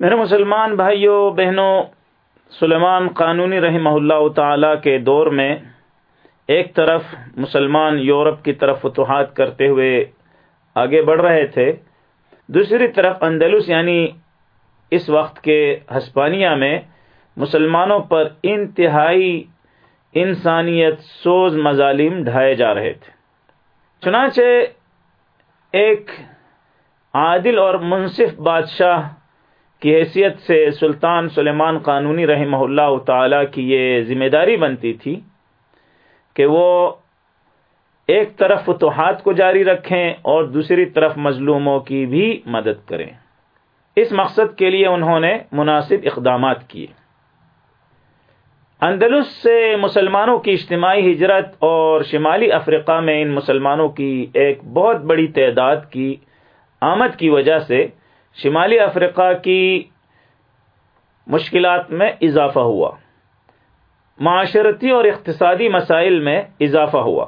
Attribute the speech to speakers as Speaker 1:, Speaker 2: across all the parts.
Speaker 1: میرے مسلمان بھائیوں بہنوں، سلیمان قانونی رحمہ اللہ تعالی کے دور میں ایک طرف مسلمان یورپ کی طرف فتوحات کرتے ہوئے آگے بڑھ رہے تھے، دوسری طرف اندلس یعنی اس وقت کے ہسپانیہ میں مسلمانوں پر انتہائی انسانیت سوز مظالم ڈھائے جا رہے تھے۔ چنانچہ ایک عادل اور منصف بادشاہ کی حیثیت سے سلطان سلیمان قانونی رحمہ اللہ تعالی کی یہ ذمہ داری بنتی تھی کہ وہ ایک طرف فتوحات کو جاری رکھیں اور دوسری طرف مظلوموں کی بھی مدد کریں۔ اس مقصد کے لیے انہوں نے مناسب اقدامات کیے۔ اندلس سے مسلمانوں کی اجتماعی ہجرت اور شمالی افریقہ میں ان مسلمانوں کی ایک بہت بڑی تعداد کی آمد کی وجہ سے شمالی افریقہ کی مشکلات میں اضافہ ہوا۔ معاشرتی اور اقتصادی مسائل میں اضافہ ہوا۔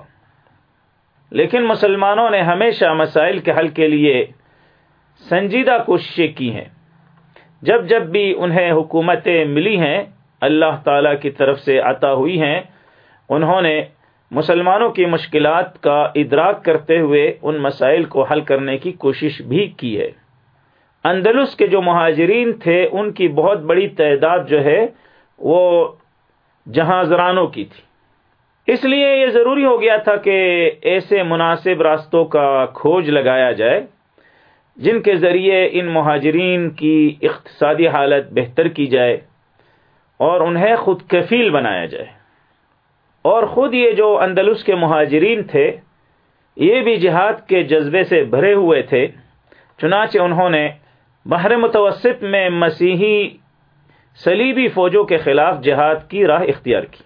Speaker 1: لیکن مسلمانوں نے ہمیشہ مسائل کے حل کے لیے سنجیدہ کوششیں کی ہیں۔ جب جب بھی انہیں حکومتیں ملی ہیں، اللہ تعالی کی طرف سے عطا ہوئی ہیں۔ انہوں نے مسلمانوں کی مشکلات کا ادراک کرتے ہوئے ان مسائل کو حل کرنے کی کوشش بھی کی ہے۔ اندلس کے جو مہاجرین تھے، ان کی بہت بڑی تعداد جو ہے، وہ جہاں زرانوں کی تھی۔ اس لیے یہ ضروری ہو گیا تھا کہ ایسے مناسب راستوں کا کھوج لگایا جائے، جن کے ذریعے ان مہاجرین کی اقتصادی حالت بہتر کی جائے اور انہیں خود کفیل بنایا جائے۔ اور خود یہ جو اندلس کے مہاجرین تھے، یہ بھی جہاد کے جذبے سے بھرے ہوئے تھے، چنانچہ انہوں نے بحر متوسط میں مسیحی سلیبی فوجوں کے خلاف جہاد کی راہ اختیار کی۔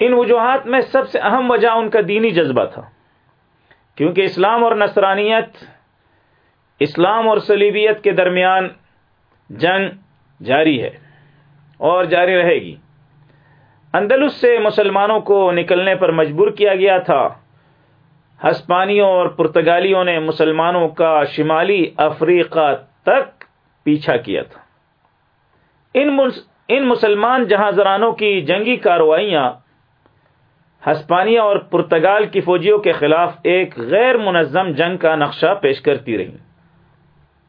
Speaker 1: ان وجوہات میں سب سے اہم وجہ ان کا دینی جذبہ تھا، کیونکہ اسلام اور نصرانیت، اسلام اور سلیبیت کے درمیان جنگ جاری ہے اور جاری رہے گی۔ اندلس سے مسلمانوں کو نکلنے پر مجبور کیا گیا تھا۔ ہسپانیوں اور پرتگالیوں نے مسلمانوں کا شمالی افریقہ تک پیچھا کیا تھا۔ ان ان مسلمان جہاں زرانوں کی جنگی کارروائیاں ہسپانیہ اور پرتگال کی فوجیوں کے خلاف ایک غیر منظم جنگ کا نقشہ پیش کرتی رہی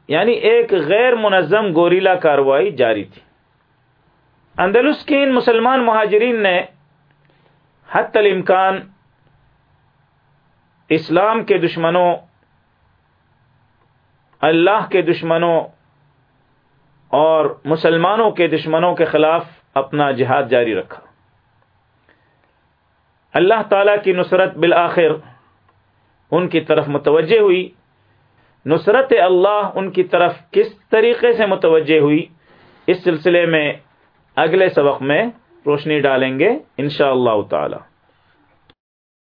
Speaker 1: یعنی ایک غیر منظم گوریلا کاروائی جاری تھی۔ اندلس کے ان مسلمان مہاجرین نے حت الامکان اسلام کے دشمنوں اللہ کے دشمنوں اور مسلمانوں کے دشمنوں کے خلاف اپنا جہاد جاری رکھا۔ اللہ تعالی کی نصرت بالآخر ان کی طرف متوجہ ہوئی۔ نصرت اللہ ان کی طرف کس طریقے سے متوجہ ہوئی؟ اس سلسلے میں اگلے سبق میں روشنی ڈالیں گے انشاء اللہ تعالی۔